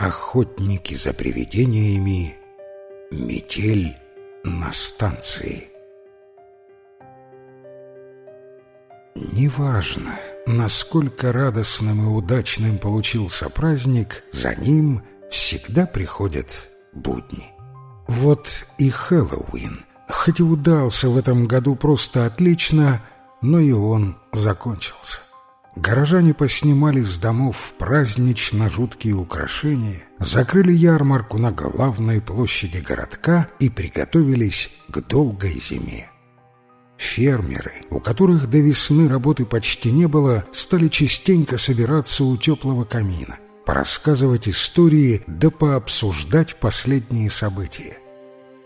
Охотники за привидениями. Метель на станции. Неважно, насколько радостным и удачным получился праздник, за ним всегда приходят будни. Вот и Хэллоуин, хоть и удался в этом году просто отлично, но и он закончился. Горожане поснимали с домов празднично жуткие украшения, закрыли ярмарку на главной площади городка и приготовились к долгой зиме. Фермеры, у которых до весны работы почти не было, стали частенько собираться у теплого камина, порассказывать истории да пообсуждать последние события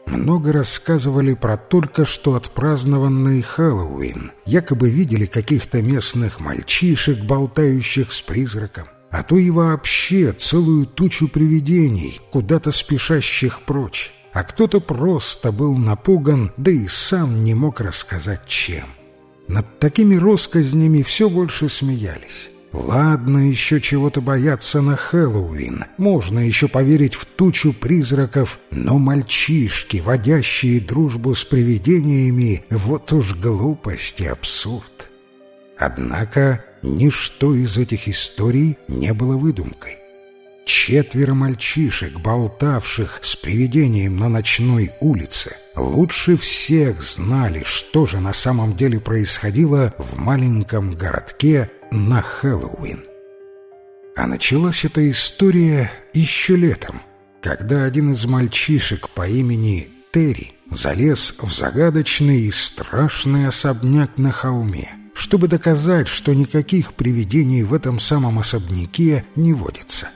много рассказывали про только что отпразднованный Хэллоуин. Якобы видели каких-то местных мальчишек, болтающих с призраком, а то и вообще целую тучу привидений, куда-то спешащих прочь. А кто-то просто был напуган, да и сам не мог рассказать чем. Над такими россказнями все больше смеялись. Ладно еще чего-то бояться на Хэллоуин, можно еще поверить в тучу призраков, но мальчишки, водящие дружбу с привидениями, вот уж глупость и абсурд. Однако ничто из этих историй не было выдумкой. Четверо мальчишек, болтавших с привидением на ночной улице, лучше всех знали, что же на самом деле происходило в маленьком городке на Хэллоуин. А началась эта история еще летом, когда один из мальчишек по имени Терри залез в загадочный и страшный особняк на холме, чтобы доказать, что никаких привидений в этом самом особняке не водится.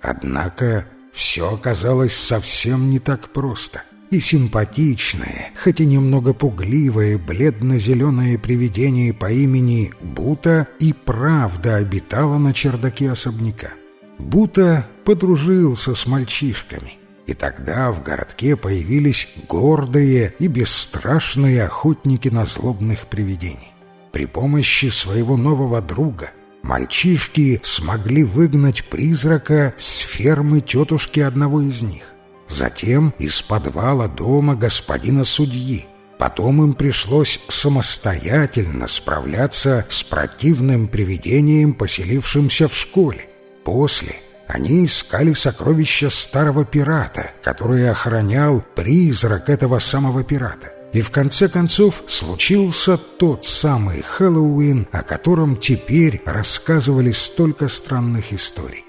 Однако все оказалось совсем не так просто и симпатичное, хоть и немного пугливое, бледно-зеленое привидение по имени Бута и правда обитало на чердаке особняка. Бута подружился с мальчишками, и тогда в городке появились гордые и бесстрашные охотники на злобных привидений. При помощи своего нового друга мальчишки смогли выгнать призрака с фермы тетушки одного из них. Затем из подвала дома господина судьи. Потом им пришлось самостоятельно справляться с противным привидением, поселившимся в школе. После они искали сокровища старого пирата, который охранял призрак этого самого пирата. И в конце концов случился тот самый Хэллоуин, о котором теперь рассказывали столько странных историй.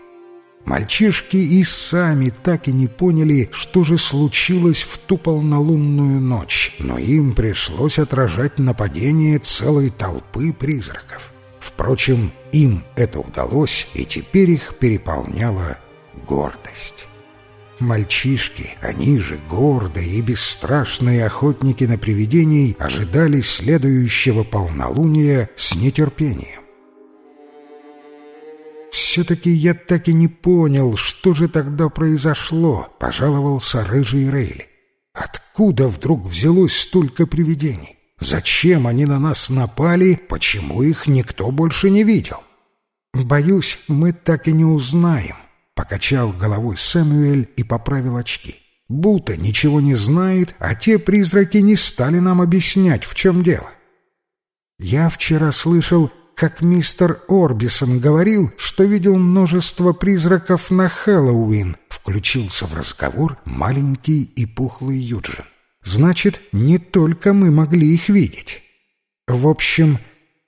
Мальчишки и сами так и не поняли, что же случилось в ту полнолунную ночь, но им пришлось отражать нападение целой толпы призраков. Впрочем, им это удалось, и теперь их переполняла гордость. Мальчишки, они же гордые и бесстрашные охотники на привидений, ожидали следующего полнолуния с нетерпением. «Все-таки я так и не понял, что же тогда произошло», — пожаловался рыжий Рейли. «Откуда вдруг взялось столько привидений? Зачем они на нас напали? Почему их никто больше не видел?» «Боюсь, мы так и не узнаем», — покачал головой Сэмюэль и поправил очки. «Бута ничего не знает, а те призраки не стали нам объяснять, в чем дело». «Я вчера слышал, как мистер Орбисон говорил, что видел множество призраков на Хэллоуин, включился в разговор маленький и пухлый Юджин. Значит, не только мы могли их видеть. В общем,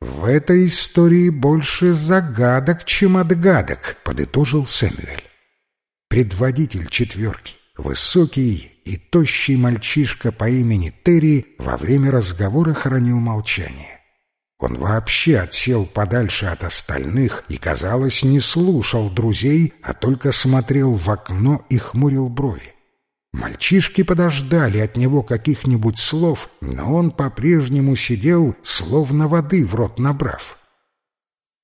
в этой истории больше загадок, чем отгадок, подытожил Сэмюэль. Предводитель четверки, высокий и тощий мальчишка по имени Терри во время разговора хранил молчание. Он вообще отсел подальше от остальных и, казалось, не слушал друзей, а только смотрел в окно и хмурил брови. Мальчишки подождали от него каких-нибудь слов, но он по-прежнему сидел, словно воды в рот набрав.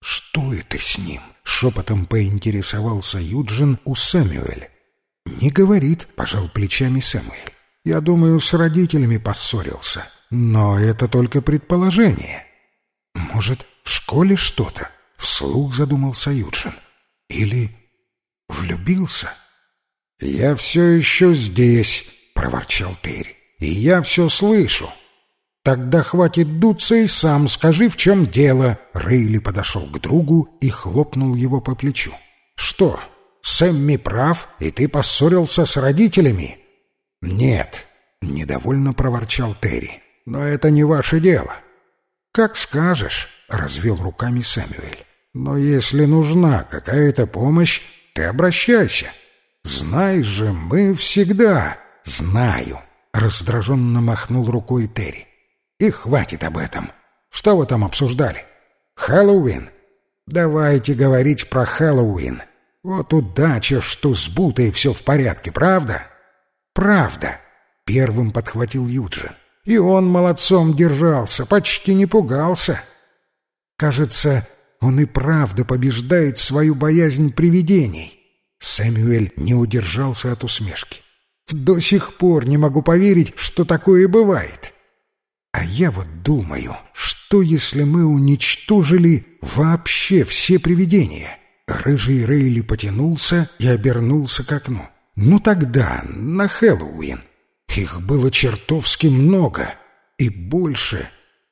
«Что это с ним?» — шепотом поинтересовался Юджин у Сэмюэля. «Не говорит», — пожал плечами Сэмюэль. «Я думаю, с родителями поссорился. Но это только предположение». Может, в школе что-то? Вслух задумался Юджин. Или влюбился? «Я все еще здесь», — проворчал Терри. «И я все слышу». «Тогда хватит дуться и сам скажи, в чем дело». Рейли подошел к другу и хлопнул его по плечу. «Что, Сэмми прав, и ты поссорился с родителями?» «Нет», — недовольно проворчал Терри. «Но это не ваше дело». «Как скажешь», — развел руками Сэмюэль. «Но если нужна какая-то помощь, ты обращайся. Знаешь же, мы всегда...» «Знаю», — раздраженно махнул рукой Терри. «И хватит об этом. Что вы там обсуждали? Хэллоуин? Давайте говорить про Хэллоуин. Вот удача, что с Бутой все в порядке, правда?» «Правда», — первым подхватил Юджин. «И он молодцом держался, почти не пугался». «Кажется, он и правда побеждает свою боязнь привидений». Сэмюэль не удержался от усмешки. «До сих пор не могу поверить, что такое бывает». А я вот думаю, что если мы уничтожили вообще все привидения? Рыжий Рейли потянулся и обернулся к окну. Ну тогда, на Хэллоуин. Их было чертовски много. И больше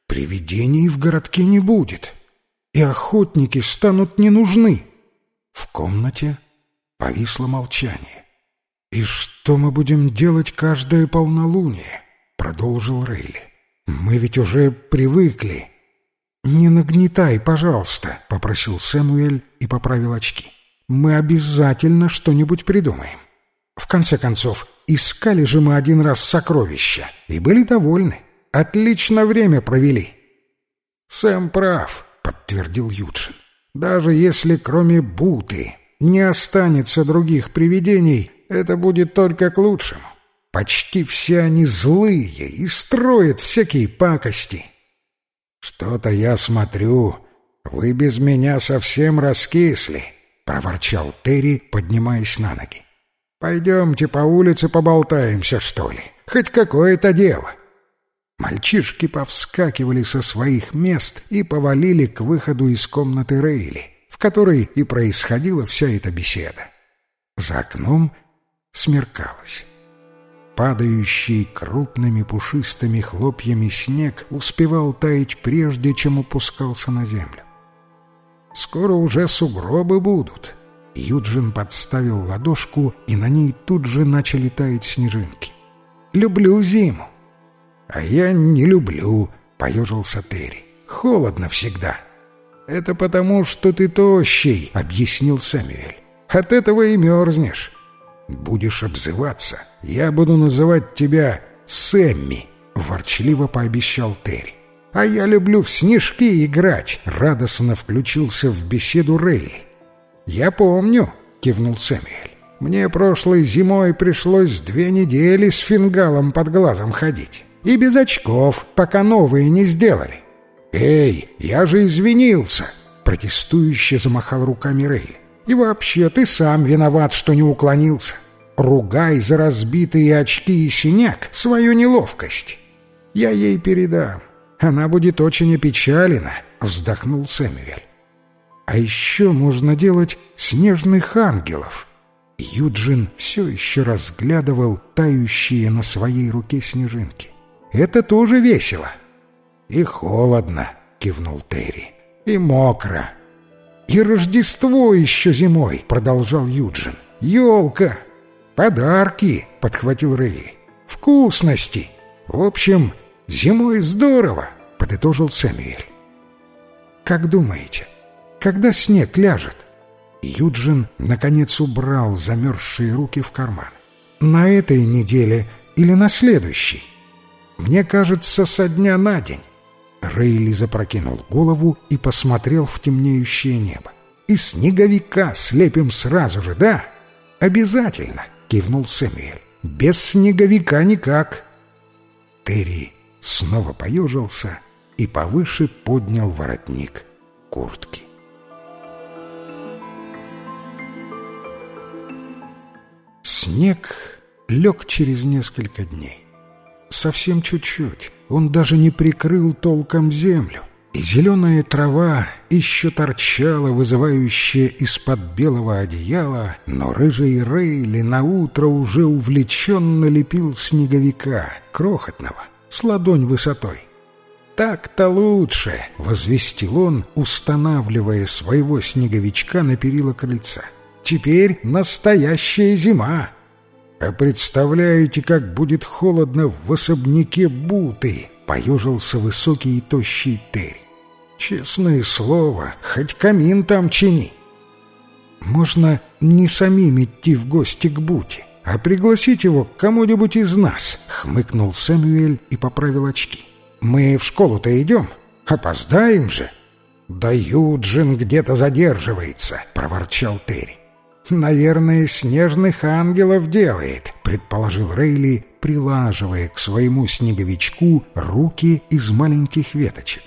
привидений в городке не будет. И охотники станут не нужны. В комнате повисло молчание. «И что мы будем делать каждое полнолуние?» — продолжил Рейли. «Мы ведь уже привыкли». «Не нагнетай, пожалуйста», — попросил Сэмуэль и поправил очки. «Мы обязательно что-нибудь придумаем. В конце концов, искали же мы один раз сокровища и были довольны. Отлично время провели». «Сэм прав», — подтвердил Юджин. «Даже если кроме Буты не останется других привидений, это будет только к лучшему. Почти все они злые и строят всякие пакости». «Что-то я смотрю, вы без меня совсем раскисли», — проворчал Терри, поднимаясь на ноги. «Пойдемте по улице поболтаемся, что ли? Хоть какое-то дело». Мальчишки повскакивали со своих мест и повалили к выходу из комнаты Рейли, в которой и происходила вся эта беседа. За окном смеркалось. Падающий крупными пушистыми хлопьями снег успевал таять прежде, чем опускался на землю. «Скоро уже сугробы будут». Юджин подставил ладошку, и на ней тут же начали таять снежинки. «Люблю зиму». «А я не люблю», — поежился Терри. «Холодно всегда». «Это потому, что ты тощий», — объяснил Сэмюэль. «От этого и мерзнешь». «Будешь обзываться, я буду называть тебя Сэмми», — ворчливо пообещал Терри. «А я люблю в снежки играть», — радостно включился в беседу Рейли. «Я помню», — кивнул Сэмюэль. «Мне прошлой зимой пришлось две недели с фингалом под глазом ходить. И без очков, пока новые не сделали». «Эй, я же извинился!» — протестующе замахал руками Рейли. И вообще, ты сам виноват, что не уклонился. Ругай за разбитые очки и синяк свою неловкость. Я ей передам. Она будет очень опечалена, — вздохнул Сэмюэль. А еще можно делать снежных ангелов. Юджин все еще разглядывал тающие на своей руке снежинки. Это тоже весело. И холодно, — кивнул Терри, — и мокро. «И Рождество еще зимой», — продолжал Юджин. «Елка! Подарки!» — подхватил Рейли. «Вкусности! В общем, зимой здорово!» — подытожил Сэмюэль. «Как думаете, когда снег ляжет?» Юджин, наконец, убрал замерзшие руки в карман. «На этой неделе или на следующей?» «Мне кажется, со дня на день». Рейли запрокинул голову и посмотрел в темнеющее небо. «И снеговика слепим сразу же, да?» «Обязательно!» — кивнул Сэмюэль. «Без снеговика никак!» Терри снова поежился и повыше поднял воротник куртки. Снег лег через несколько дней совсем чуть-чуть. Он даже не прикрыл толком землю. и зеленая трава еще торчала, вызывающая из-под белого одеяла, но рыжий Рейли наутро уже увлеченно лепил снеговика, крохотного, с ладонь высотой. «Так-то лучше!» — возвестил он, устанавливая своего снеговичка на перила крыльца. «Теперь настоящая зима!» «А представляете, как будет холодно в особняке Буты?» — поежился высокий и тощий Терри. «Честное слово, хоть камин там чини!» «Можно не самим идти в гости к Буте, а пригласить его к кому-нибудь из нас», — хмыкнул Сэмюэль и поправил очки. Мы в школу-то идем, опоздаем же. Да Юджин где-то задерживается, проворчал Терри. «Наверное, снежных ангелов делает», — предположил Рейли, прилаживая к своему снеговичку руки из маленьких веточек.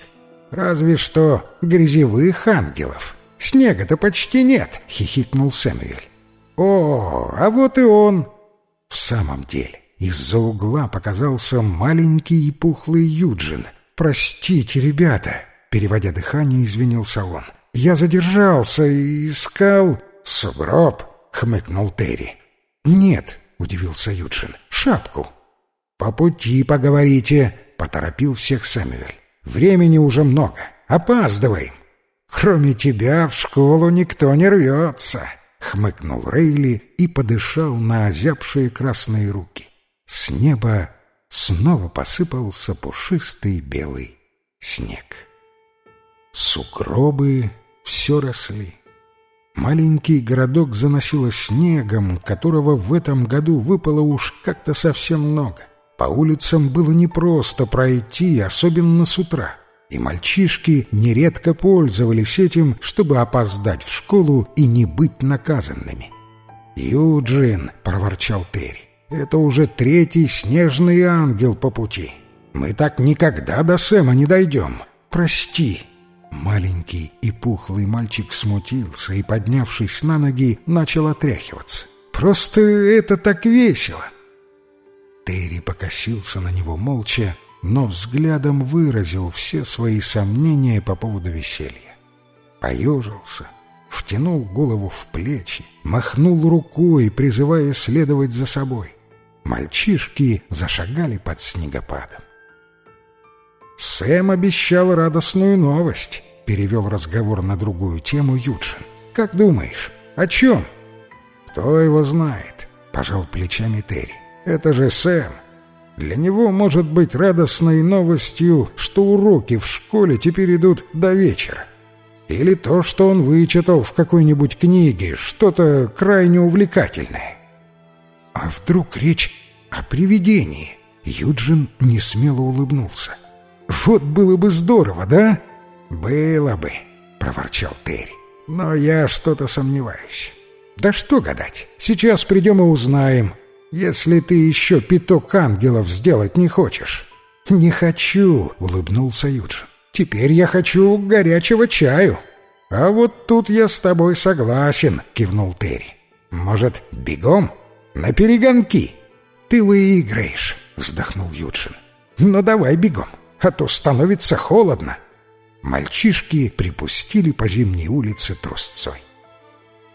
«Разве что грязевых ангелов. Снега-то почти нет», — хихикнул Сэмюэль. «О, а вот и он!» «В самом деле, из-за угла показался маленький и пухлый Юджин. «Простите, ребята!» — переводя дыхание, извинился он. «Я задержался и искал...» «Сугроб!» — хмыкнул Терри. «Нет», — удивился Юджин, — «шапку». «По пути поговорите», — поторопил всех Сэмюэль. «Времени уже много. Опаздываем». «Кроме тебя в школу никто не рвется», — хмыкнул Рейли и подышал на озябшие красные руки. С неба снова посыпался пушистый белый снег. Сугробы все росли. Маленький городок заносило снегом, которого в этом году выпало уж как-то совсем много. По улицам было непросто пройти, особенно с утра, и мальчишки нередко пользовались этим, чтобы опоздать в школу и не быть наказанными. «Юджин!» — проворчал Терри. Это уже третий снежный ангел по пути. Мы так никогда до Сэма не дойдем. Прости». Маленький и пухлый мальчик смутился и, поднявшись на ноги, начал отряхиваться. «Просто это так весело!» Терри покосился на него молча, но взглядом выразил все свои сомнения по поводу веселья. Поежился, втянул голову в плечи, махнул рукой, призывая следовать за собой. Мальчишки зашагали под снегопадом. «Сэм обещал радостную новость», — перевел разговор на другую тему Юджин. «Как думаешь, о чем?» «Кто его знает?» — пожал плечами Терри. «Это же Сэм. Для него может быть радостной новостью, что уроки в школе теперь идут до вечера. Или то, что он вычитал в какой-нибудь книге, что-то крайне увлекательное. А вдруг речь о привидении? Юджин несмело улыбнулся. Вот было бы здорово, да? Было бы, проворчал Терри. Но я что-то сомневаюсь. Да что гадать, сейчас придем и узнаем, если ты еще пяток ангелов сделать не хочешь. Не хочу, улыбнулся Юджин. Теперь я хочу горячего чаю. А вот тут я с тобой согласен, кивнул Терри. Может, бегом? «На перегонки!» «Ты выиграешь!» — вздохнул Юджин. «Ну давай бегом, а то становится холодно!» Мальчишки припустили по зимней улице трусцой.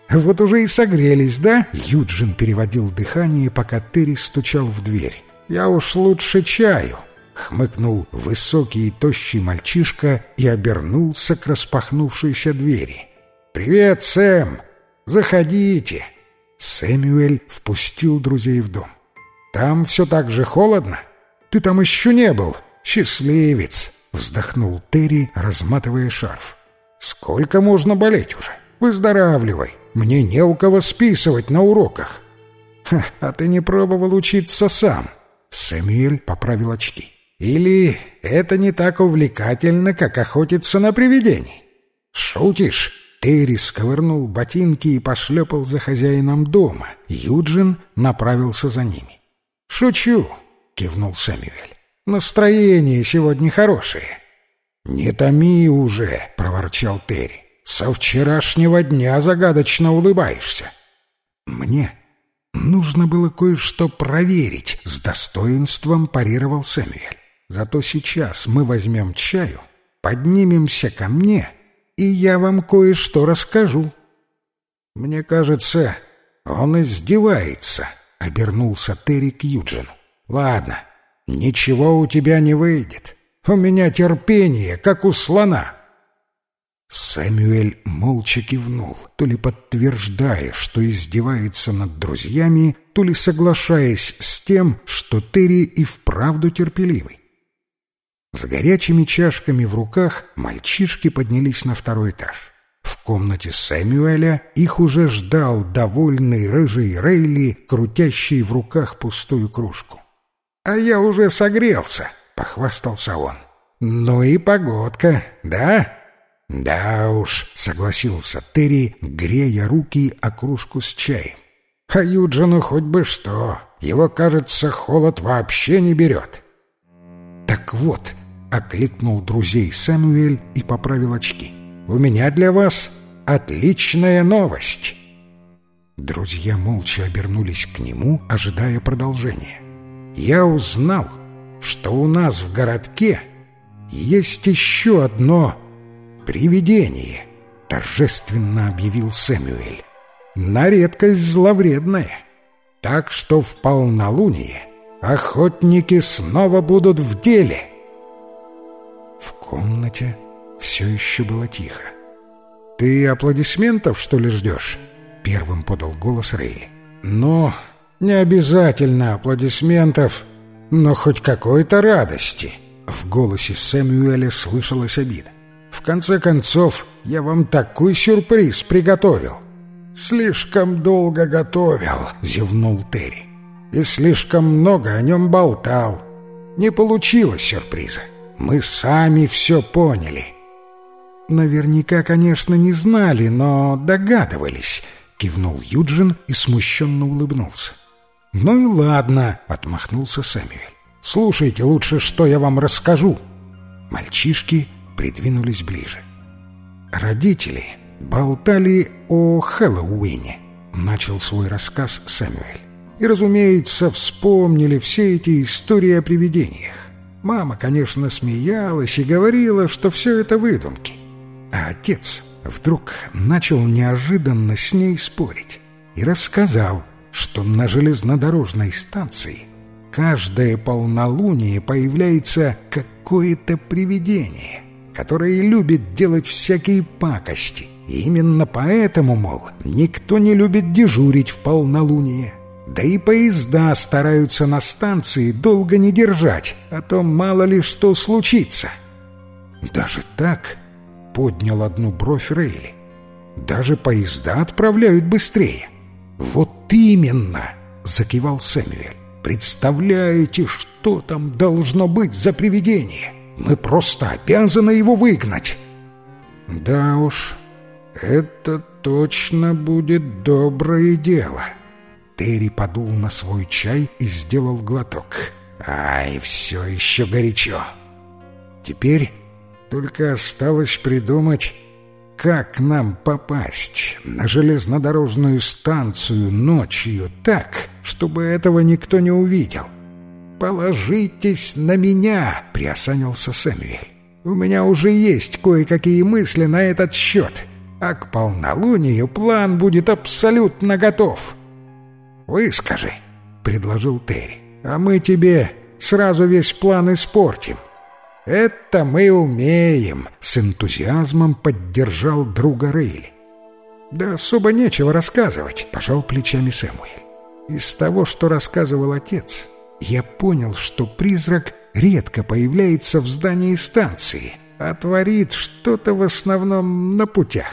«Вот уже и согрелись, да?» Юджин переводил дыхание, пока Терри стучал в дверь. «Я уж лучше чаю!» Хмыкнул высокий и тощий мальчишка и обернулся к распахнувшейся двери. «Привет, Сэм! Заходите!» Сэмюэль впустил друзей в дом. «Там все так же холодно? Ты там еще не был, счастливец!» Вздохнул Терри, разматывая шарф. «Сколько можно болеть уже? Выздоравливай! Мне не у кого списывать на уроках!» «Ха, а ты не пробовал учиться сам?» Сэмюэль поправил очки. «Или это не так увлекательно, как охотиться на привидений?» «Шутишь?» Терри сковырнул ботинки и пошлепал за хозяином дома. Юджин направился за ними. «Шучу!» — кивнул Сэмюэль. «Настроение сегодня хорошее». «Не томи уже!» — проворчал Терри. «Со вчерашнего дня загадочно улыбаешься». «Мне нужно было кое-что проверить», — с достоинством парировал Сэмюэль. «Зато сейчас мы возьмем чаю, поднимемся ко мне, и я вам кое-что расскажу». «Мне кажется, он издевается», — обернулся Терри к Юджину. «Ладно, ничего у тебя не выйдет. У меня терпение, как у слона». Сэмюэль молча кивнул, то ли подтверждая, что издевается над друзьями, то ли соглашаясь с тем, что Терри и вправду терпеливый. С горячими чашками в руках мальчишки поднялись на второй этаж. В комнате Сэмюэля их уже ждал довольный рыжий Рейли, крутящий в руках пустую кружку. «А я уже согрелся», — похвастался он. «Ну и погодка, да?» «Да уж», — согласился Терри, грея руки о кружку с чаем. «А Юджину хоть бы что, его, кажется, холод вообще не берет». «Так вот», — окликнул друзей Сэмюэль и поправил очки. «У меня для вас отличная новость». Друзья молча обернулись к нему, ожидая продолжения. «Я узнал, что у нас в городке есть еще одно «Привидение!» — торжественно объявил Сэмюэль. «На редкость зловредное. Так что в полнолуние охотники снова будут в деле». В комнате все еще было тихо. «Ты аплодисментов, что ли, ждешь?» — первым подал голос Рейли. «Но не обязательно аплодисментов, но хоть какой-то радости». В голосе Сэмюэля слышалась обида. В конце концов, я вам такой сюрприз приготовил. Слишком долго готовил, зевнул Терри. И слишком много о нем болтал. Не получилось сюрприза. Мы сами все поняли. Наверняка, конечно, не знали, но догадывались, кивнул Юджин и смущенно улыбнулся. «Ну и ладно», — отмахнулся Сэмюэль. «Слушайте лучше, что я вам расскажу». Мальчишки придвинулись ближе. Родители болтали о Хэллоуине, начал свой рассказ Сэмюэль. И, разумеется, вспомнили все эти истории о привидениях. Мама, конечно, смеялась и говорила, что все это выдумки. А отец вдруг начал неожиданно с ней спорить и рассказал, что на железнодорожной станции каждое полнолуние появляется какое-то привидение который любит делать всякие пакости. И именно поэтому, мол, никто не любит дежурить в полнолуние. Да и поезда стараются на станции долго не держать, а то мало ли что случится. Даже так поднял одну бровь Рейли. Даже поезда отправляют быстрее. Вот именно, закивал Сэмюэль. Представляете, что там должно быть за привидение? Мы просто обязаны его выгнать. Да уж, это точно будет доброе дело. Терри подул на свой чай и сделал глоток. Ай, все еще горячо. Теперь только осталось придумать, как нам попасть на железнодорожную станцию ночью так, чтобы этого никто не увидел. «Положитесь на меня!» — приосанился Сэмюэль. «У меня уже есть кое-какие мысли на этот счет, а к полнолунию план будет абсолютно готов». «Выскажи», — предложил Терри, — «а мы тебе сразу весь план испортим». «Это мы умеем», — с энтузиазмом поддержал друга Рейли. «Да особо нечего рассказывать», — пожал плечами Сэмуэль. «Из того, что рассказывал отец, я понял, что призрак редко появляется в здании станции, а творит что-то в основном на путях.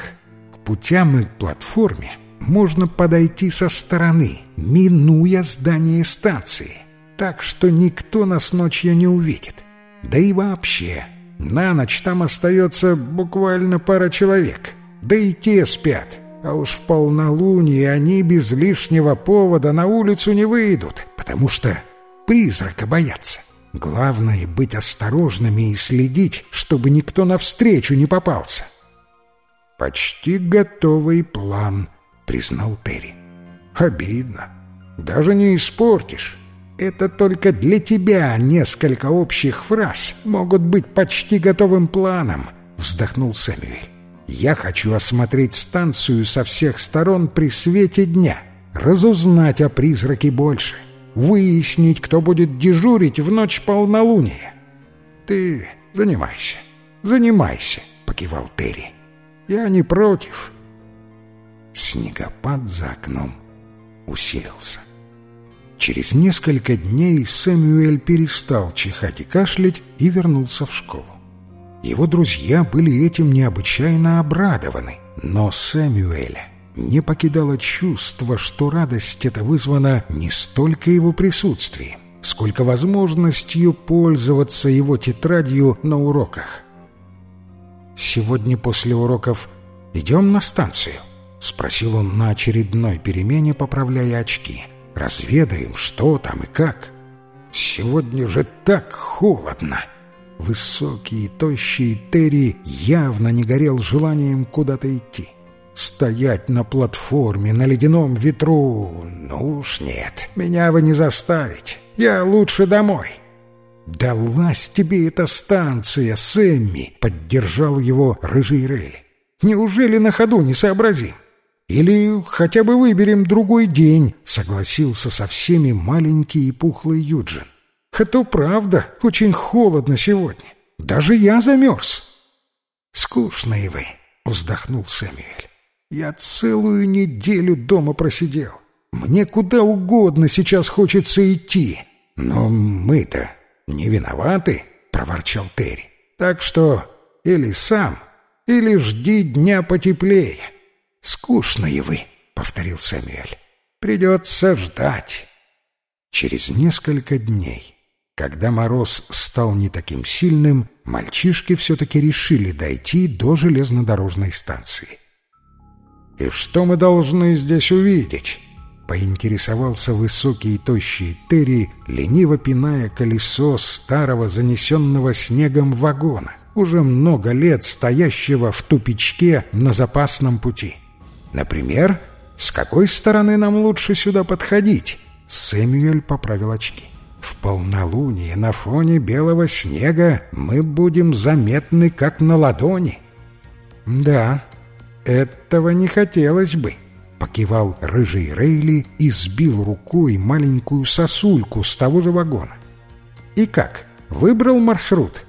К путям и платформе можно подойти со стороны, минуя здание станции, так что никто нас ночью не увидит. Да и вообще, на ночь там остается буквально пара человек, да и те спят. А уж в полнолуние они без лишнего повода на улицу не выйдут, потому что призрака бояться. Главное — быть осторожными и следить, чтобы никто навстречу не попался. «Почти готовый план», — признал Терри. «Обидно. Даже не испортишь. Это только для тебя несколько общих фраз могут быть почти готовым планом», — вздохнул Сэмюэль. «Я хочу осмотреть станцию со всех сторон при свете дня, разузнать о призраке больше, выяснить, кто будет дежурить в ночь полнолуния. Ты занимайся, занимайся», — покивал Терри. «Я не против». Снегопад за окном усилился. Через несколько дней Сэмюэль перестал чихать и кашлять и вернулся в школу. Его друзья были этим необычайно обрадованы, но Сэмюэля не покидало чувство, что радость эта вызвана не столько его присутствием, сколько возможностью пользоваться его тетрадью на уроках. «Сегодня после уроков идем на станцию?» — спросил он на очередной перемене, поправляя очки. «Разведаем, что там и как. Сегодня же так холодно!» Высокий и тощий Терри явно не горел желанием куда-то идти. Стоять на платформе на ледяном ветру... Ну уж нет, меня вы не заставите. Я лучше домой. «Далась тебе эта станция, Сэмми!» — поддержал его рыжий Рейли. «Неужели на ходу не сообразим? Или хотя бы выберем другой день?» — согласился со всеми маленький и пухлый Юджин. «А то правда, очень холодно сегодня. Даже я замерз». «Скучные вы!» — вздохнул Сэмюэль. «Я целую неделю дома просидел. Мне куда угодно сейчас хочется идти. Но мы-то не виноваты, проворчал Терри. Так что или сам, или жди дня потеплее. Скучные вы, повторил Сэмюэль. Придется ждать. Через несколько дней, когда мороз стал не таким сильным, мальчишки все-таки решили дойти до железнодорожной станции. «И что мы должны здесь увидеть?» Поинтересовался высокий и тощий Терри, лениво пиная колесо старого занесенного снегом вагона, уже много лет стоящего в тупичке на запасном пути. Например, с какой стороны нам лучше сюда подходить? Сэмюэль поправил очки. В полнолуние на фоне белого снега мы будем заметны, как на ладони. Да, этого не хотелось бы покивал рыжий Рейли и сбил рукой маленькую сосульку с того же вагона. «И как, выбрал маршрут?»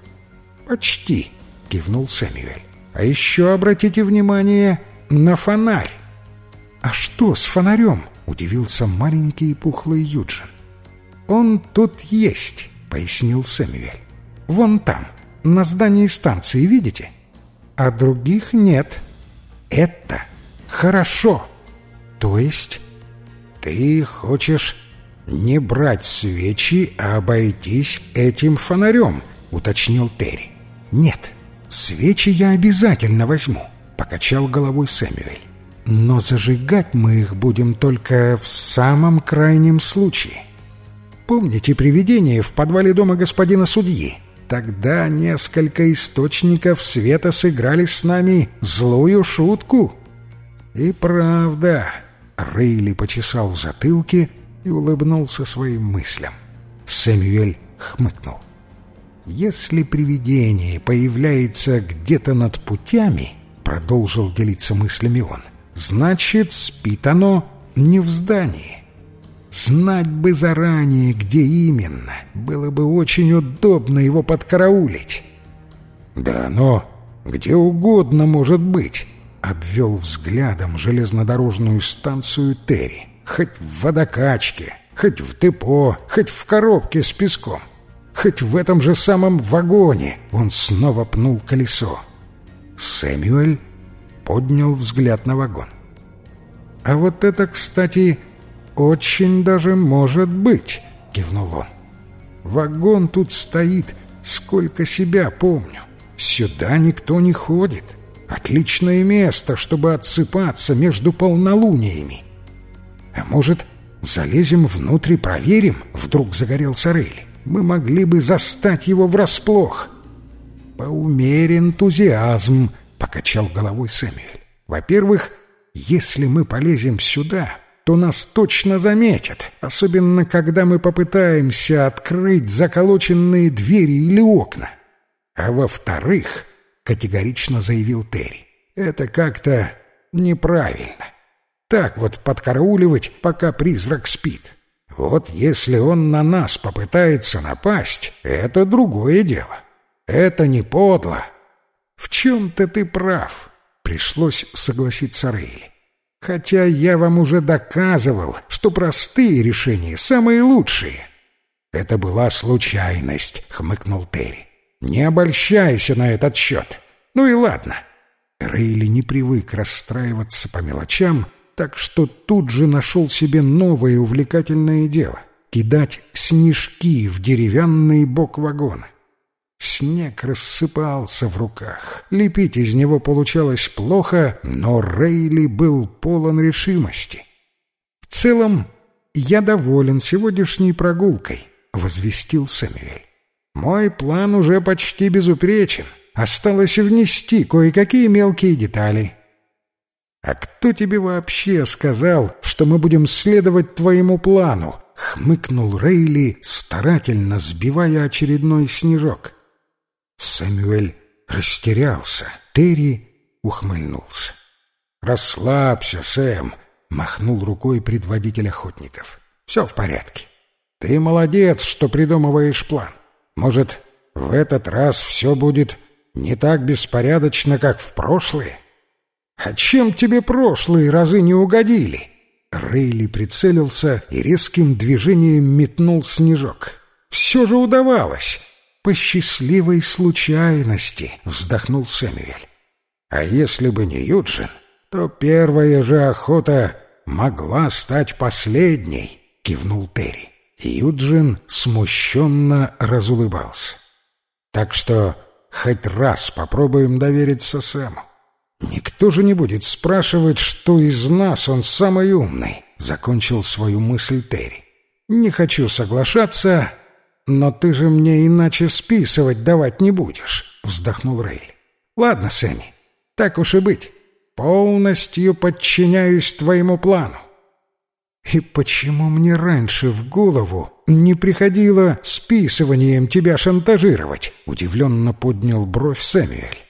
«Почти», — кивнул Сэмюэль. «А еще обратите внимание на фонарь». «А что с фонарем?» — удивился маленький и пухлый Юджин. «Он тут есть», — пояснил Сэмюэль. «Вон там, на здании станции, видите? А других нет. Это хорошо». «То есть ты хочешь не брать свечи, а обойтись этим фонарем?» — уточнил Терри. «Нет, свечи я обязательно возьму», — покачал головой Сэмюэль. «Но зажигать мы их будем только в самом крайнем случае. Помните привидение в подвале дома господина судьи? Тогда несколько источников света сыграли с нами злую шутку». «И правда», Рейли почесал в затылке и улыбнулся своим мыслям. Сэмюэль хмыкнул. «Если привидение появляется где-то над путями, — продолжил делиться мыслями он, — значит, спит оно не в здании. Знать бы заранее, где именно, было бы очень удобно его подкараулить. Да оно где угодно может быть, обвел взглядом железнодорожную станцию Терри. Хоть в водокачке, хоть в депо, хоть в коробке с песком, хоть в этом же самом вагоне. Он снова пнул колесо. Сэмюэль поднял взгляд на вагон. «А вот это, кстати, очень даже может быть», — кивнул он. «Вагон тут стоит, сколько себя помню. Сюда никто не ходит». Отличное место, чтобы отсыпаться между полнолуниями. А может, залезем внутрь проверим? Вдруг загорелся Рейли. Мы могли бы застать его врасплох. Поумерь энтузиазм, покачал головой Сэмюэль. Во-первых, если мы полезем сюда, то нас точно заметят, особенно когда мы попытаемся открыть заколоченные двери или окна. А во-вторых, категорично заявил Терри, это как-то неправильно. Так вот подкарауливать, пока призрак спит. Вот если он на нас попытается напасть, это другое дело. Это не подло. В чем-то ты прав, пришлось согласиться Рейли. Хотя я вам уже доказывал, что простые решения самые лучшие. Это была случайность, хмыкнул Терри. Не обольщайся на этот счет. Ну и ладно. Рейли не привык расстраиваться по мелочам, так что тут же нашел себе новое увлекательное дело — кидать снежки в деревянный бок вагона. Снег рассыпался в руках. Лепить из него получалось плохо, но Рейли был полон решимости. «В целом, я доволен сегодняшней прогулкой», — возвестил Сэмюэль. «Мой план уже почти безупречен. Осталось внести кое-какие мелкие детали. «А кто тебе вообще сказал, что мы будем следовать твоему плану?» — хмыкнул Рейли, старательно сбивая очередной снежок. Сэмюэль растерялся. Терри ухмыльнулся. «Расслабься, Сэм!» — махнул рукой предводитель охотников. «Все в порядке. Ты молодец, что придумываешь план. Может, в этот раз все будет не так беспорядочно, как в прошлые?» «А чем тебе прошлые разы не угодили?» Рейли прицелился и резким движением метнул снежок. «Все же удавалось!» «По счастливой случайности!» — вздохнул Сэмюэль. «А если бы не Юджин, то первая же охота могла стать последней!» — кивнул Терри. Юджин смущенно разулыбался. «Так что хоть раз попробуем довериться Сэму. «Никто же не будет спрашивать, что из нас он самый умный», — закончил свою мысль Терри. «Не хочу соглашаться, но ты же мне иначе списывать давать не будешь», — вздохнул Рейли. «Ладно, Сэмми, так уж и быть. Полностью подчиняюсь твоему плану». «И почему мне раньше в голову не приходило списыванием тебя шантажировать?» — удивленно поднял бровь Сэмюэль.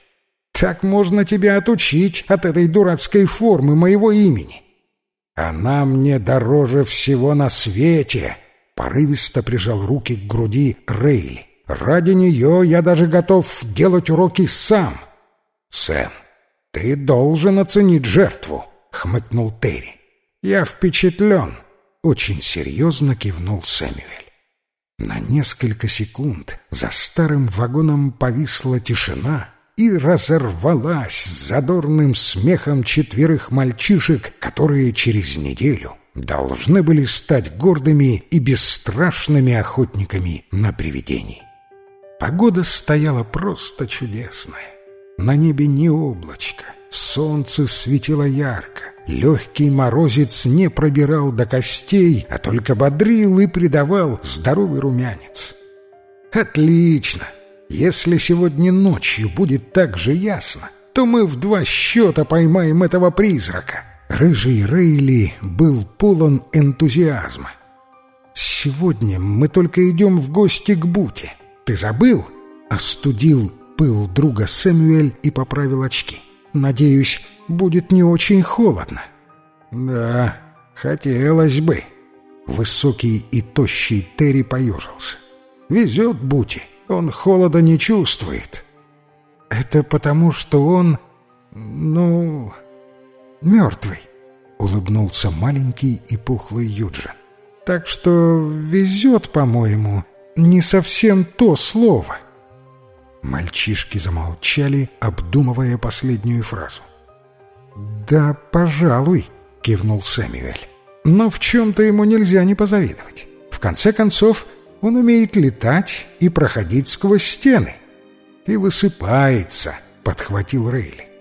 Так можно тебя отучить от этой дурацкой формы моего имени. Она мне дороже всего на свете. Порывисто прижал руки к груди Рейли. Ради нее я даже готов делать уроки сам. Сэм, ты должен оценить жертву, хмыкнул Терри. Я впечатлен. Очень серьезно кивнул Сэмюэль. На несколько секунд за старым вагоном повисла тишина, и разорвалась с задорным смехом четверых мальчишек, которые через неделю должны были стать гордыми и бесстрашными охотниками на привидений. Погода стояла просто чудесная. На небе не облачко, солнце светило ярко, легкий морозец не пробирал до костей, а только бодрил и придавал здоровый румянец. «Отлично!» Если сегодня ночью будет так же ясно, то мы в два счета поймаем этого призрака. Рыжий Рейли был полон энтузиазма. Сегодня мы только идем в гости к Буте. Ты забыл? Остудил пыл друга Сэмюэль и поправил очки. Надеюсь, будет не очень холодно. Да, хотелось бы. Высокий и тощий Терри поежился. Везет Бути. Он холода не чувствует. Это потому, что он, ну, мертвый, улыбнулся маленький и пухлый Юджин. Так что везет, по-моему, не совсем то слово. Мальчишки замолчали, обдумывая последнюю фразу. «Да, пожалуй», — кивнул Сэмюэль. «Но в чем-то ему нельзя не позавидовать. В конце концов, он умеет летать и проходить сквозь стены. И высыпается, подхватил Рейли.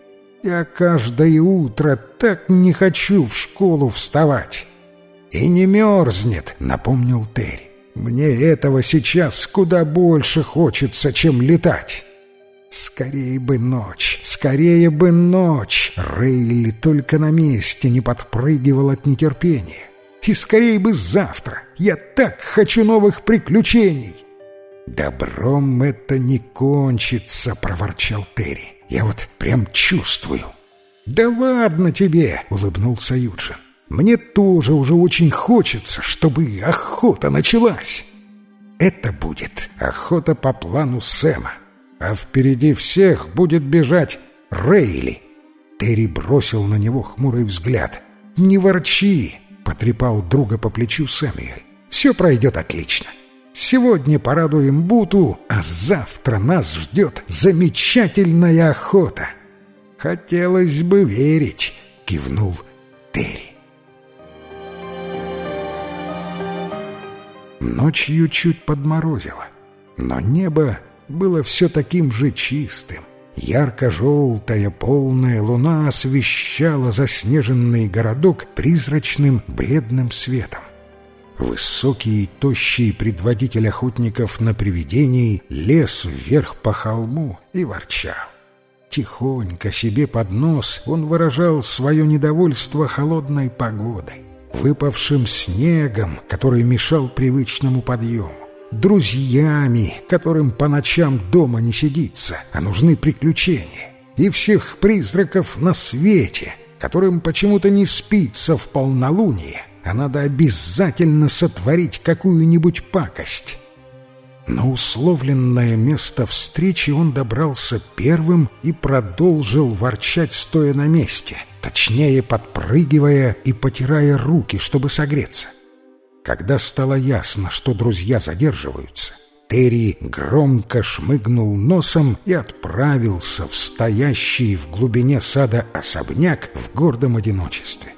Я каждое утро так не хочу в школу вставать. И не мерзнет, напомнил Терри. Мне этого сейчас куда больше хочется, чем летать. Скорее бы ночь, скорее бы ночь! Рейли только на месте не подпрыгивал от нетерпения. И скорее бы завтра! Я так хочу новых приключений!» «Добром это не кончится», — проворчал Терри. «Я вот прям чувствую». «Да ладно тебе!» — улыбнулся Юджин. «Мне тоже уже очень хочется, чтобы охота началась». «Это будет охота по плану Сэма, а впереди всех будет бежать Рейли». Терри бросил на него хмурый взгляд. «Не ворчи!» — потрепал друга по плечу Сэмюэль. «Все пройдет отлично. Сегодня порадуем Буту, а завтра нас ждет замечательная охота». «Хотелось бы верить», — кивнул Терри. Ночью чуть подморозило, но небо было все таким же чистым. Ярко-желтая полная луна освещала заснеженный городок призрачным бледным светом. Высокий и тощий предводитель охотников на привидений лез вверх по холму и ворчал. Тихонько себе под нос он выражал свое недовольство холодной погодой, выпавшим снегом, который мешал привычному подъему, друзьями, которым по ночам дома не сидится, а нужны приключения, и всех призраков на свете, которым почему-то не спится в полнолуние, а надо обязательно сотворить какую-нибудь пакость. На условленное место встречи он добрался первым и продолжил ворчать, стоя на месте, точнее подпрыгивая и потирая руки, чтобы согреться. Когда стало ясно, что друзья задерживаются, Терри громко шмыгнул носом и отправился в стоящий в глубине сада особняк в гордом одиночестве.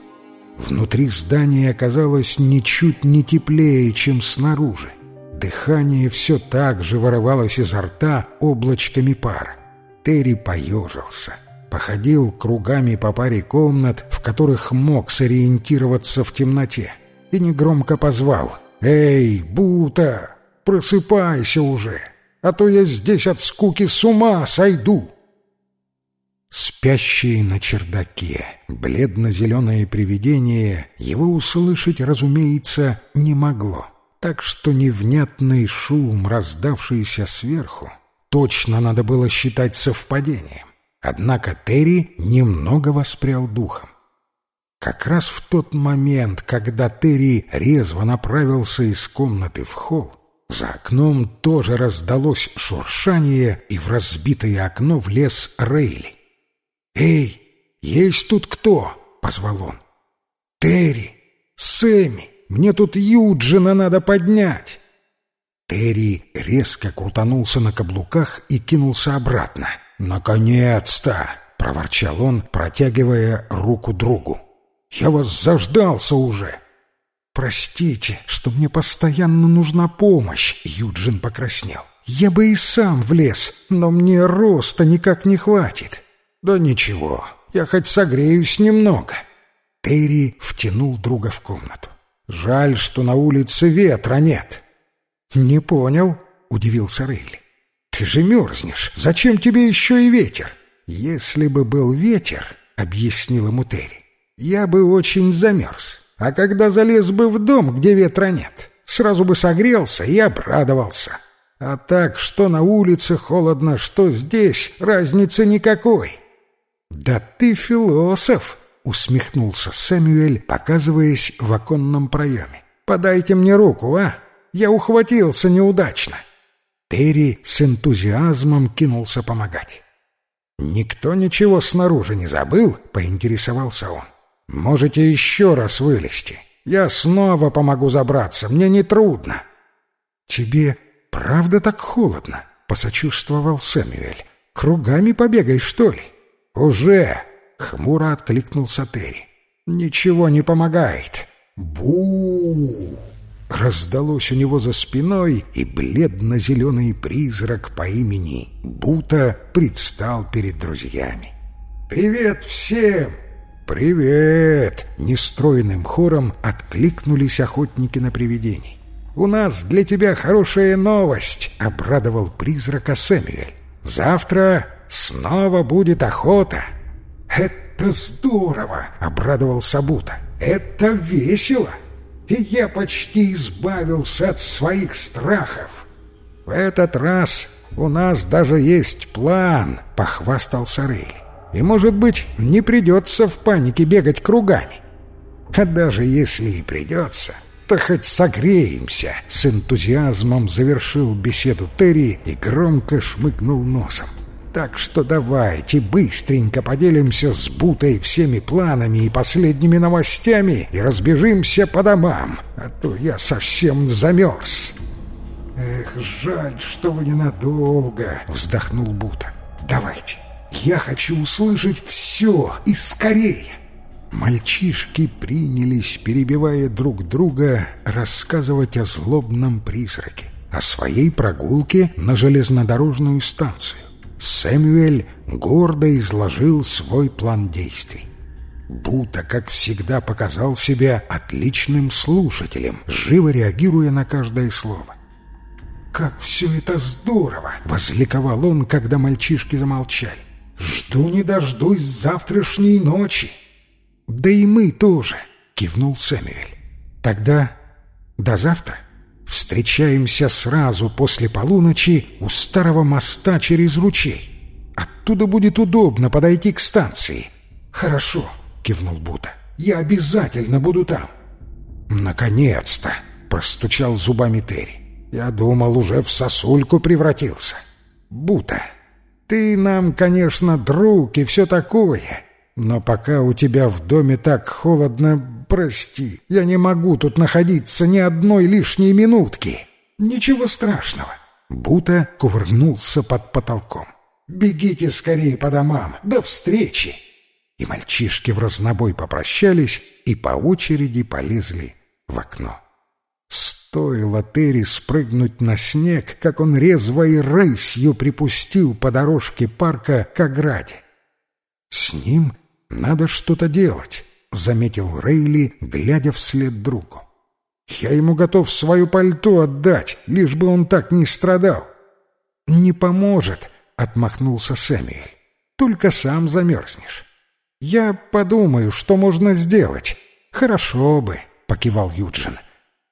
Внутри здания оказалось ничуть не теплее, чем снаружи. Дыхание все так же вырывалось изо рта облачками пара. Терри поежился, походил кругами по паре комнат, в которых мог сориентироваться в темноте, и негромко позвал «Эй, Бута, просыпайся уже, а то я здесь от скуки с ума сойду!» Спящее на чердаке, бледно-зеленое привидение его услышать, разумеется, не могло так что невнятный шум, раздавшийся сверху, точно надо было считать совпадением. Однако Терри немного воспрял духом. Как раз в тот момент, когда Терри резво направился из комнаты в холл, за окном тоже раздалось шуршание, и в разбитое окно влез Рейли. «Эй, есть тут кто?» — позвал он. «Терри! Сэмми! Мне тут Юджина надо поднять!» Терри резко крутанулся на каблуках и кинулся обратно. «Наконец-то!» — проворчал он, протягивая руку другу. «Я вас заждался уже!» «Простите, что мне постоянно нужна помощь», — Юджин покраснел. «Я бы и сам влез, но мне роста никак не хватит». «Да ничего, я хоть согреюсь немного». Терри втянул друга в комнату. Жаль, что на улице ветра нет. Не понял, удивился Рейли. Ты же мерзнешь. Зачем тебе еще и ветер? Если бы был ветер, объяснила ему Терри, я бы очень замерз. А когда залез бы в дом, где ветра нет, сразу бы согрелся и обрадовался. А так, что на улице холодно, что здесь, разницы никакой. Да ты философ, усмехнулся Сэмюэль, показываясь в оконном проеме. «Подайте мне руку, а? Я ухватился неудачно». Терри с энтузиазмом кинулся помогать. «Никто ничего снаружи не забыл?» — поинтересовался он. «Можете еще раз вылезти. Я снова помогу забраться, мне не трудно». «Тебе правда так холодно?» — посочувствовал Сэмюэль. «Кругами побегай, что ли?» «Уже!» — хмуро откликнулся Терри. «Ничего не помогает. бу Раздалось у него за спиной, и бледно-зеленый призрак по имени Бута предстал перед друзьями. «Привет всем!» «Привет!» — нестроенным хором откликнулись охотники на привидений. «У нас для тебя хорошая новость!» — обрадовал призрака Сэмюэль. «Завтра снова будет охота!» «Это здорово!» — обрадовался Бута. «Это весело! И я почти избавился от своих страхов!» «В этот раз у нас даже есть план!» — похвастался Рейли. «И, может быть, не придется в панике бегать кругами. А даже если и придется, то хоть согреемся!» С энтузиазмом завершил беседу Терри и громко шмыгнул носом. Так что давайте быстренько поделимся с Бутой всеми планами и последними новостями и разбежимся по домам, а то я совсем замерз. Эх, жаль, что вы ненадолго, вздохнул Бута. Давайте, я хочу услышать все и скорее. Мальчишки принялись, перебивая друг друга, рассказывать о злобном призраке, о своей прогулке на железнодорожную станцию. Сэмюэль гордо изложил свой план действий. Бута, как всегда, показал себя отличным слушателем, живо реагируя на каждое слово. «Как все это здорово!» — возликовал он, когда мальчишки замолчали. «Жду не дождусь завтрашней ночи!» «Да и мы тоже!» — кивнул Сэмюэль. «Тогда до завтра!» Встречаемся сразу после полуночи у старого моста через ручей. Оттуда будет удобно подойти к станции. Хорошо, кивнул Бута. Я обязательно буду там. Наконец-то, простучал зубами Терри. Я думал, уже в сосульку превратился. Бута, ты нам, конечно, друг и все такое, но пока у тебя в доме так холодно, прости, я не могу тут находиться ни одной лишней минутки. Ничего страшного. Бута кувырнулся под потолком. Бегите скорее по домам. До встречи. И мальчишки в разнобой попрощались и по очереди полезли в окно. Стоило Терри спрыгнуть на снег, как он резвой рысью припустил по дорожке парка к ограде. С ним надо что-то делать. — заметил Рейли, глядя вслед другу. «Я ему готов свое пальто отдать, лишь бы он так не страдал». «Не поможет», — отмахнулся Сэмюэль. «Только сам замерзнешь». «Я подумаю, что можно сделать». «Хорошо бы», — покивал Юджин.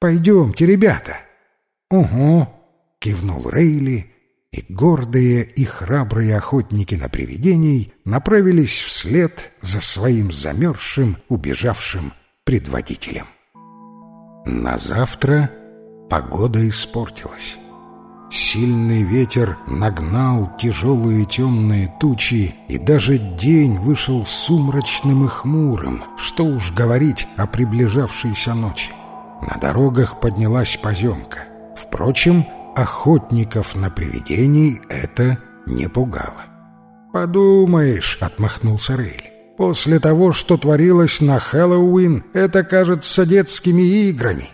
«Пойдемте, ребята». «Угу», — кивнул Рейли и гордые и храбрые охотники на привидений направились вслед за своим замерзшим, убежавшим предводителем. На завтра погода испортилась. Сильный ветер нагнал тяжелые темные тучи, и даже день вышел сумрачным и хмурым, что уж говорить о приближавшейся ночи. На дорогах поднялась поземка. Впрочем, охотников на привидений это не пугало. «Подумаешь», — отмахнулся Рейли, — «после того, что творилось на Хэллоуин, это кажется детскими играми».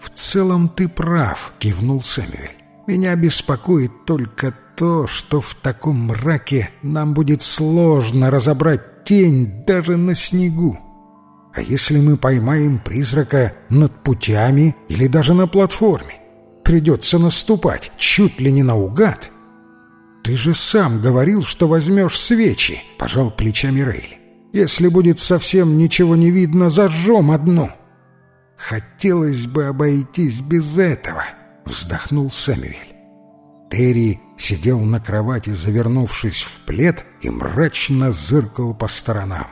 «В целом ты прав», — кивнул Сэмюэль. «Меня беспокоит только то, что в таком мраке нам будет сложно разобрать тень даже на снегу. А если мы поймаем призрака над путями или даже на платформе? Придется наступать чуть ли не наугад. «Ты же сам говорил, что возьмешь свечи», — пожал плечами Рейли. «Если будет совсем ничего не видно, зажжем одну». «Хотелось бы обойтись без этого», — вздохнул Сэмюэль. Терри сидел на кровати, завернувшись в плед, и мрачно зыркал по сторонам.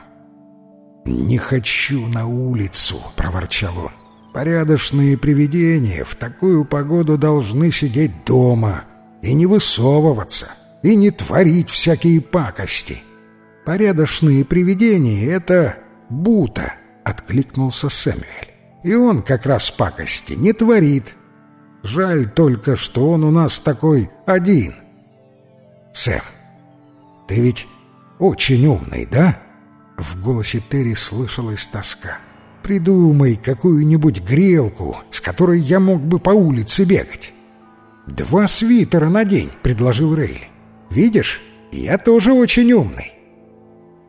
«Не хочу на улицу», — проворчал он. Порядочные привидения в такую погоду должны сидеть дома и не высовываться, и не творить всякие пакости. Порядочные привидения — это Бута, — откликнулся Сэмюэль. И он как раз пакости не творит. Жаль только, что он у нас такой один. Сэм, ты ведь очень умный, да? В голосе Терри слышалась тоска. — Придумай какую-нибудь грелку, с которой я мог бы по улице бегать. «Два свитера на день», — предложил Рейли. «Видишь, я тоже очень умный».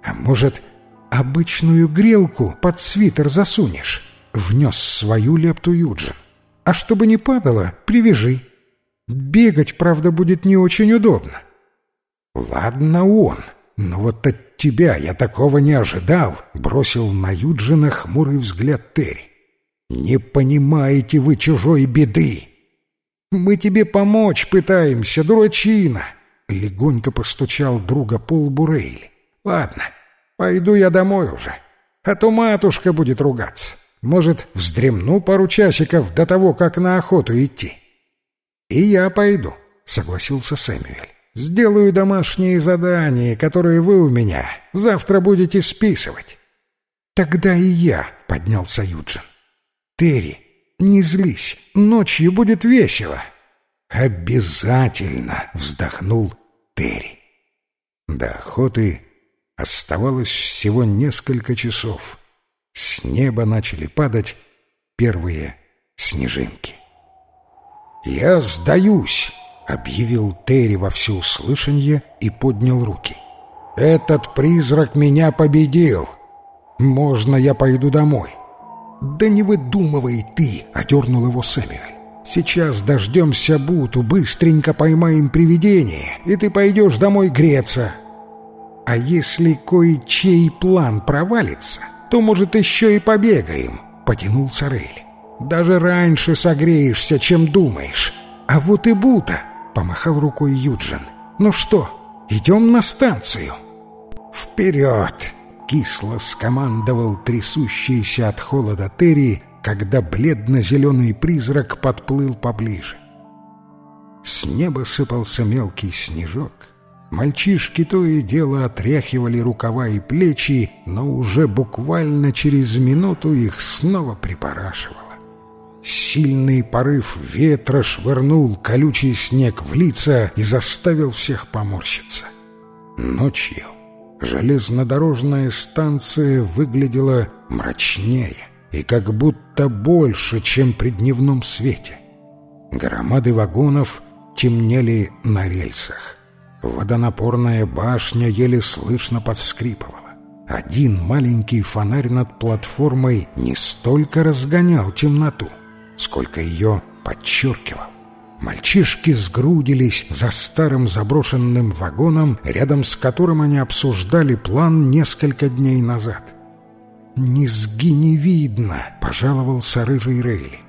«А может, обычную грелку под свитер засунешь?» — внес свою лепту Юджин. «А чтобы не падало, привяжи. Бегать, правда, будет не очень удобно». Ладно он, но вот от тебя я такого не ожидал, бросил на Юджина хмурый взгляд Терри. Не понимаете вы чужой беды. Мы тебе помочь пытаемся, дурачина. Легонько постучал друга по лбу Рейли. Ладно, пойду я домой уже, а то матушка будет ругаться. Может, вздремну пару часиков до того, как на охоту идти. И я пойду, согласился Сэмюэль. Сделаю домашние задания, которые вы у меня завтра будете списывать. Тогда и я, поднялся Юджин. Терри, не злись, ночью будет весело. Обязательно, вздохнул Терри. До охоты оставалось всего несколько часов. С неба начали падать первые снежинки. «Я сдаюсь!» — объявил Терри во всеуслышание и поднял руки. «Этот призрак меня победил! Можно я пойду домой?» «Да не выдумывай ты!» — одернул его Сэмюэль. «Сейчас дождемся Буту, быстренько поймаем привидение, и ты пойдешь домой греться. А если кое-чей план провалится, то, может, еще и побегаем», — потянулся Рейли. «Даже раньше согреешься, чем думаешь. А вот и Бута», — помахал рукой Юджин. «Ну что, идем на станцию?» «Вперед!» — кисло скомандовал трясущийся от холода Терри, когда бледно-зеленый призрак подплыл поближе. С неба сыпался мелкий снежок, Мальчишки то и дело отряхивали рукава и плечи, но уже буквально через минуту их снова припорашивало. Сильный порыв ветра швырнул колючий снег в лица и заставил всех поморщиться. Ночью железнодорожная станция выглядела мрачнее и как будто больше, чем при дневном свете. Громады вагонов темнели на рельсах. Водонапорная башня еле слышно подскрипывала. Один маленький фонарь над платформой не столько разгонял темноту, сколько ее подчеркивал. Мальчишки сгрудились за старым заброшенным вагоном, рядом с которым они обсуждали план несколько дней назад. «Низги не видно», — пожаловался рыжий Рейли.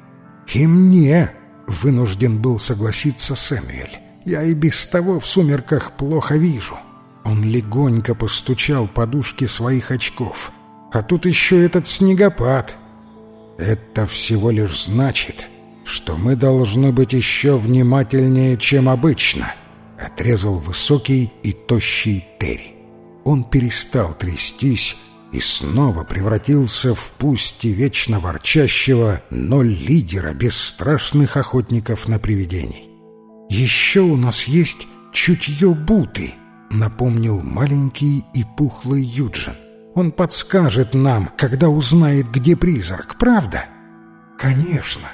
«И мне», — вынужден был согласиться Сэмюэль. Я и без того в сумерках плохо вижу. Он легонько постучал подушки своих очков. А тут еще этот снегопад. Это всего лишь значит, что мы должны быть еще внимательнее, чем обычно, отрезал высокий и тощий Терри. Он перестал трястись и снова превратился в пусть и вечно ворчащего, но лидера бесстрашных охотников на привидений. «Еще у нас есть чутье Буты», — напомнил маленький и пухлый Юджин. «Он подскажет нам, когда узнает, где призрак, правда?» «Конечно».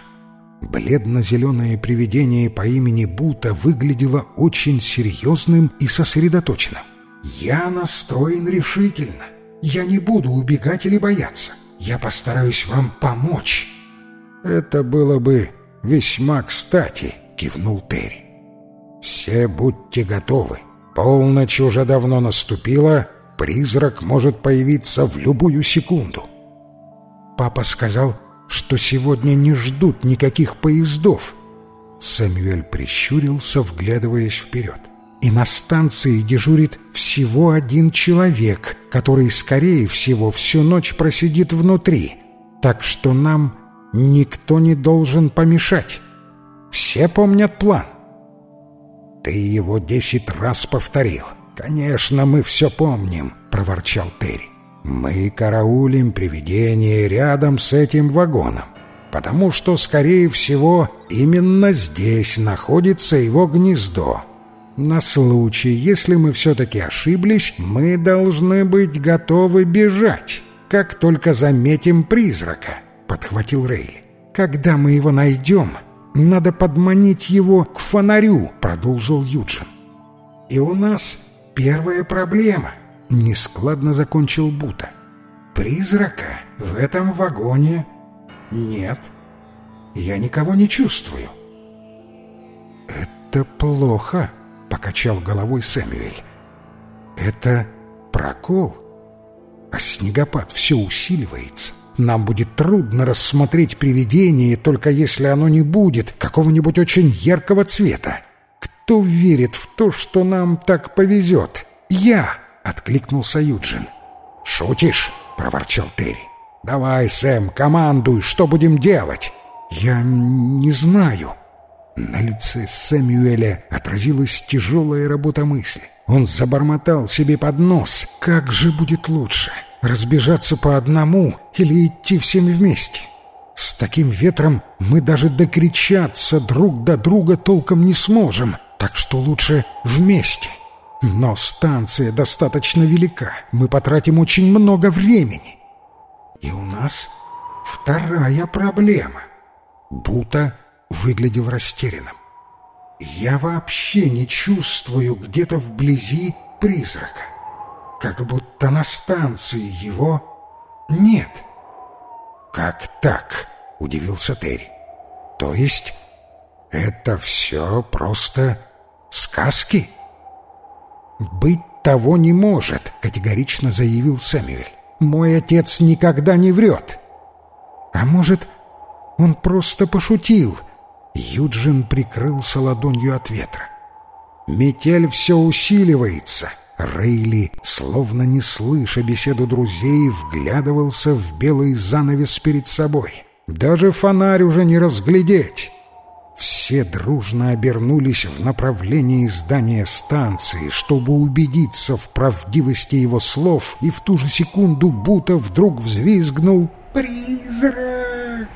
Бледно-зеленое привидение по имени Бута выглядело очень серьезным и сосредоточенным. «Я настроен решительно. Я не буду убегать или бояться. Я постараюсь вам помочь». «Это было бы весьма кстати», — кивнул Терри. Все будьте готовы. Полночь уже давно наступила, призрак может появиться в любую секунду. Папа сказал, что сегодня не ждут никаких поездов. Сэмюэль прищурился, вглядываясь вперед. И на станции дежурит всего один человек, который, скорее всего, всю ночь просидит внутри. Так что нам никто не должен помешать. Все помнят план. «Ты его десять раз повторил. Конечно, мы все помним», — проворчал Терри. «Мы караулим привидение рядом с этим вагоном, потому что, скорее всего, именно здесь находится его гнездо. На случай, если мы все-таки ошиблись, мы должны быть готовы бежать, как только заметим призрака», — подхватил Рейли. «Когда мы его найдем, надо подманить его к фонарю», — продолжил Юджин. «И у нас первая проблема», — нескладно закончил Бута. «Призрака в этом вагоне нет. Я никого не чувствую». «Это плохо», — покачал головой Сэмюэль. Это прокол. А снегопад все усиливается. Нам будет трудно рассмотреть привидение, только если оно не будет какого-нибудь очень яркого цвета. Кто верит в то, что нам так повезет? Я! — откликнулся Юджин. «Шутишь?» — проворчал Терри. «Давай, Сэм, командуй, что будем делать?» «Я не знаю». На лице Сэмюэля отразилась тяжелая работа мысли. Он забормотал себе под нос. «Как же будет лучше? Разбежаться по одному или идти всем вместе?» С таким ветром мы даже докричаться друг до друга толком не сможем, так что лучше вместе. Но станция достаточно велика, мы потратим очень много времени. И у нас вторая проблема. Бута выглядел растерянным. Я вообще не чувствую где-то вблизи призрака. Как будто на станции его нет. «Как так?» — удивился Терри. «То есть это все просто сказки?» «Быть того не может», — категорично заявил Сэмюэль. «Мой отец никогда не врет». «А может, он просто пошутил?» Юджин прикрылся ладонью от ветра. «Метель все усиливается». Рейли, словно не слыша беседу друзей, вглядывался в белый занавес перед собой. Даже фонарь уже не разглядеть. Все дружно обернулись в направлении здания станции, чтобы убедиться в правдивости его слов, и в ту же секунду Бута вдруг взвизгнул «Призрак!».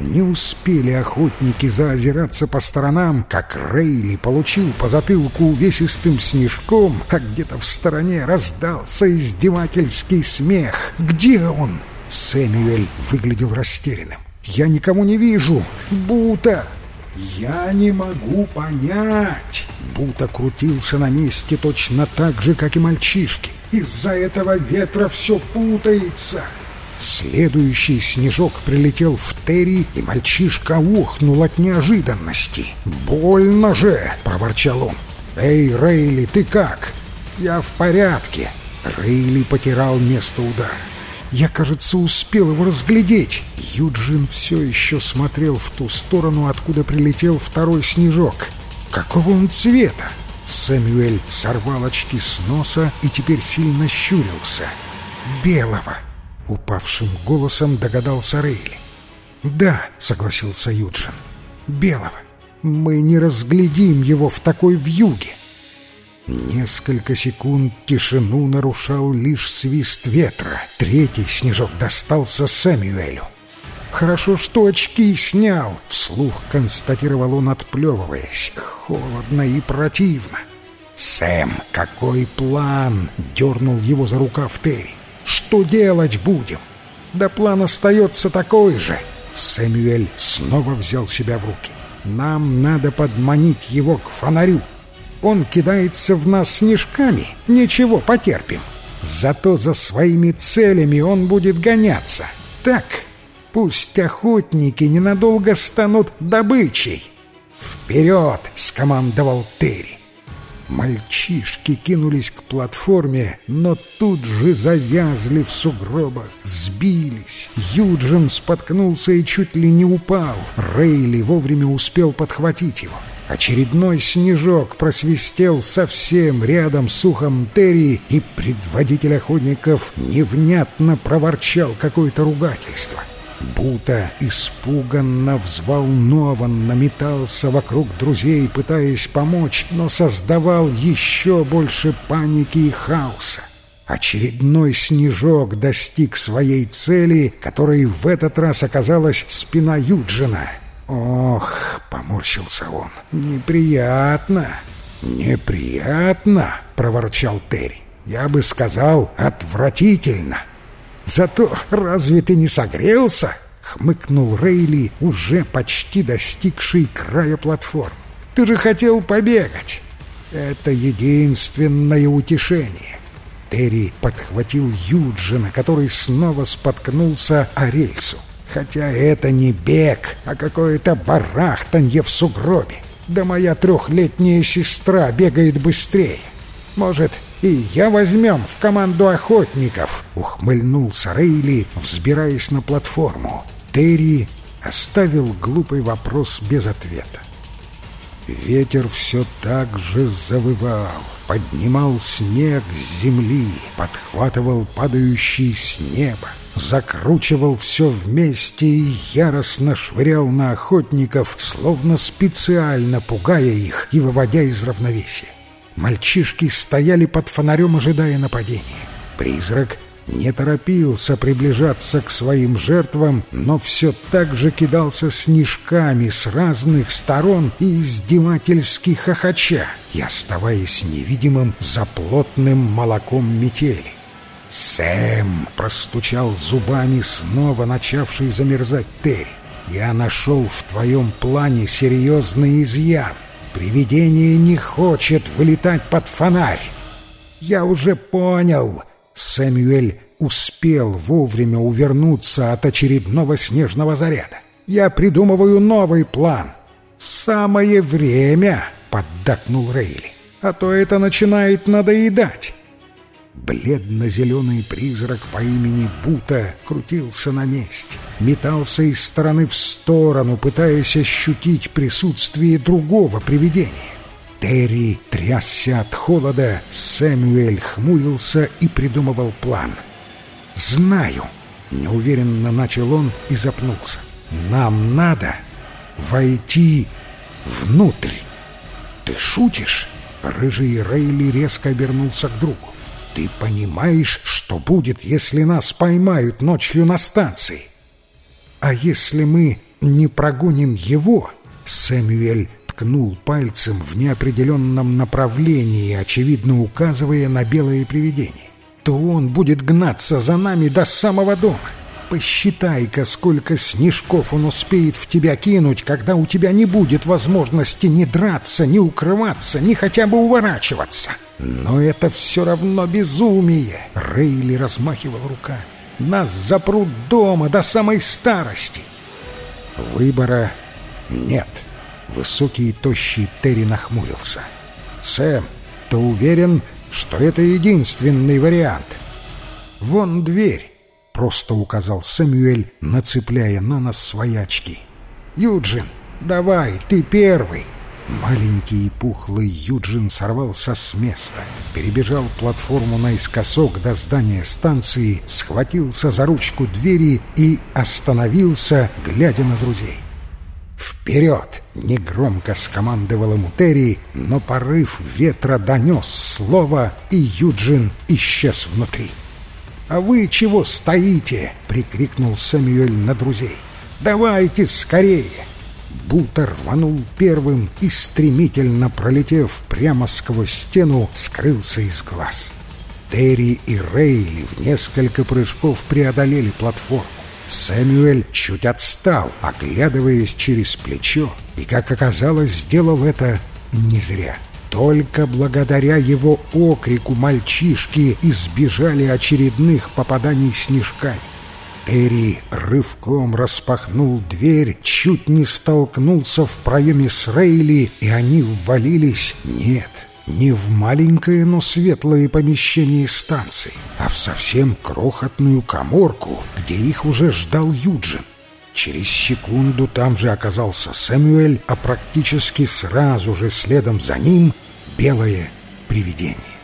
Не успели охотники заозираться по сторонам, как Рейли получил по затылку увесистым снежком, а где-то в стороне раздался издевательский смех. «Где он?» Сэмюэль выглядел растерянным. «Я никому не вижу! Бута!» «Я не могу понять!» Бута крутился на месте точно так же, как и мальчишки. «Из-за этого ветра все путается!» Следующий снежок прилетел в Терри, и мальчишка ухнул от неожиданности. «Больно же!» — проворчал он. «Эй, Рейли, ты как?» «Я в порядке!» Рейли потирал место удара. Я, кажется, успел его разглядеть. Юджин все еще смотрел в ту сторону, откуда прилетел второй снежок. Какого он цвета? Сэмюэль сорвал очки с носа и теперь сильно щурился. «Белого!» — упавшим голосом догадался Рейли. «Да», — согласился Юджин, — «белого. Мы не разглядим его в такой вьюге». Несколько секунд тишину нарушал лишь свист ветра. Третий снежок достался Сэмюэлю. «Хорошо, что очки снял», — вслух констатировал он, отплевываясь. «Холодно и противно». «Сэм, какой план?» — дернул его за рукав Терри. «Что делать будем?» «Да план остается такой же». Сэмюэль снова взял себя в руки. «Нам надо подманить его к фонарю». Он кидается в нас снежками, ничего, потерпим. Зато за своими целями он будет гоняться. Так, пусть охотники ненадолго станут добычей. «Вперед!» — скомандовал Терри. Мальчишки кинулись к платформе, но тут же завязли в сугробах, сбились. Юджин споткнулся и чуть ли не упал. Рейли вовремя успел подхватить его. Очередной снежок просвистел совсем рядом с ухом Терри, и предводитель охотников невнятно проворчал какое-то ругательство. Бута испуганно, взволнованно метался вокруг друзей, пытаясь помочь, но создавал еще больше паники и хаоса. Очередной снежок достиг своей цели, которой в этот раз оказалась спина Юджина — «Ох!» — поморщился он. «Неприятно!» «Неприятно!» — проворчал Терри. «Я бы сказал, отвратительно!» «Зато разве ты не согрелся?» — хмыкнул Рейли, уже почти достигший края платформ. «Ты же хотел побегать!» «Это единственное утешение!» Терри подхватил Юджина, который снова споткнулся о рельсу. Хотя это не бег, а какое-то барахтанье в сугробе. Да моя трехлетняя сестра бегает быстрее. Может, и я возьмем в команду охотников», — ухмыльнулся Рейли, взбираясь на платформу. Терри оставил глупый вопрос без ответа. Ветер все так же завывал, поднимал снег с земли, подхватывал падающий с неба, закручивал все вместе и яростно швырял на охотников, словно специально пугая их и выводя из равновесия. Мальчишки стояли под фонарем, ожидая нападения. Призрак не торопился приближаться к своим жертвам, но все так же кидался снежками с разных сторон и издевательски хохоча и оставаясь невидимым за плотным молоком метели. «Сэм!» — простучал зубами снова начавший замерзать Терри. «Я нашел в твоем плане серьезный изъян. Привидение не хочет вылетать под фонарь». «Я уже понял!» Сэмюэль успел вовремя увернуться от очередного снежного заряда. «Я придумываю новый план». «Самое время!» — поддакнул Рейли. «А то это начинает надоедать». Бледно-зеленый призрак по имени Бута крутился на месте, метался из стороны в сторону, пытаясь ощутить присутствие другого привидения. Терри трясся от холода, Сэмюэль хмурился и придумывал план. «Знаю!» — неуверенно начал он и запнулся. «Нам надо войти внутрь!» «Ты шутишь?» Рыжий Рейли резко обернулся к другу. «Ты понимаешь, что будет, если нас поймают ночью на станции?» «А если мы не прогоним его?» Сэмюэль ткнул пальцем в неопределенном направлении, очевидно указывая на белое привидение, то он будет гнаться за нами до самого дома. Посчитай-ка, сколько снежков он успеет в тебя кинуть, когда у тебя не будет возможности ни драться, ни укрываться, ни хотя бы уворачиваться. Но это все равно безумие, — Рейли размахивал руками. Нас запрут дома до самой старости. Выбора нет. — Высокий и тощий Терри нахмурился. «Сэм, ты уверен, что это единственный вариант?» «Вон дверь», — просто указал Сэмюэль, нацепляя на нас свои очки. «Юджин, давай, ты первый!» Маленький и пухлый Юджин сорвался с места, перебежал платформу наискосок до здания станции, схватился за ручку двери и остановился, глядя на друзей. «Вперед!» — негромко скомандовал ему Терри, но порыв ветра донес слово, и Юджин исчез внутри. «А вы чего стоите?» — прикрикнул Сэмюэль на друзей. «Давайте скорее!» Бута рванул первым и, стремительно пролетев прямо сквозь стену, скрылся из глаз. Терри и Рейли в несколько прыжков преодолели платформу. Сэмюэль чуть отстал, оглядываясь через плечо, и, как оказалось, сделал это не зря. Только благодаря его окрику мальчишки избежали очередных попаданий снежками. Терри рывком распахнул дверь, чуть не столкнулся в проеме с Рейли, и они ввалились. Нет, не в маленькое, но светлое помещение станции, а в совсем крохотную коморку, где их уже ждал Юджин. Через секунду там же оказался Сэмюэль, а практически сразу же следом за ним белое привидение.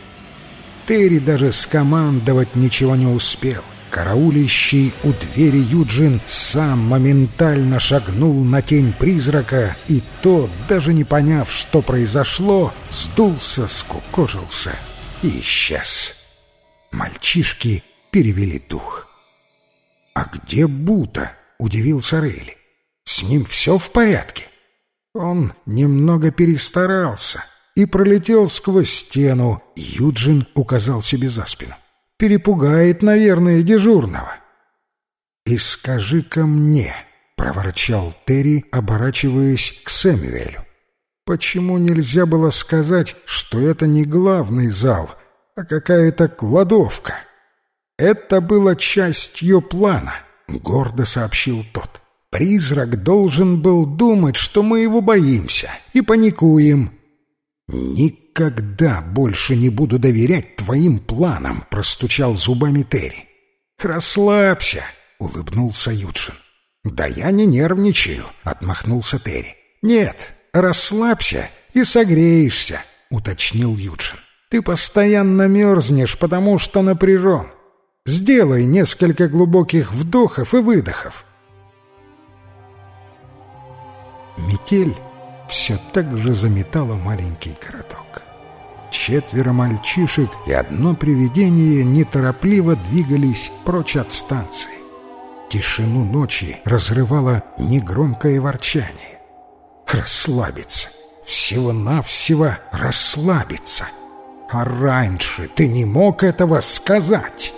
Терри даже скомандовать ничего не успел. Караулищий у двери Юджин сам моментально шагнул на тень призрака, и тот, даже не поняв, что произошло, сдулся, скукожился и исчез. Мальчишки перевели дух. «А где Бута?» — удивился Рейли. «С ним все в порядке?» Он немного перестарался и пролетел сквозь стену. Юджин указал себе за спину. Перепугает, наверное, дежурного. «И скажи-ка мне», — проворчал Терри, оборачиваясь к Сэмюэлю. «Почему нельзя было сказать, что это не главный зал, а какая-то кладовка?» «Это было частью плана», — гордо сообщил тот. «Призрак должен был думать, что мы его боимся, и паникуем». Ник никогда больше не буду доверять твоим планам», — простучал зубами Терри. «Расслабься», — улыбнулся Юджин. «Да я не нервничаю», — отмахнулся Терри. «Нет, расслабься и согреешься», — уточнил Юджин. «Ты постоянно мерзнешь, потому что напряжен. Сделай несколько глубоких вдохов и выдохов». Метель все так же заметала маленький городок. Четверо мальчишек и одно привидение неторопливо двигались прочь от станции. Тишину ночи разрывало негромкое ворчание. Расслабиться. Всего-навсего расслабиться. А раньше ты не мог этого сказать.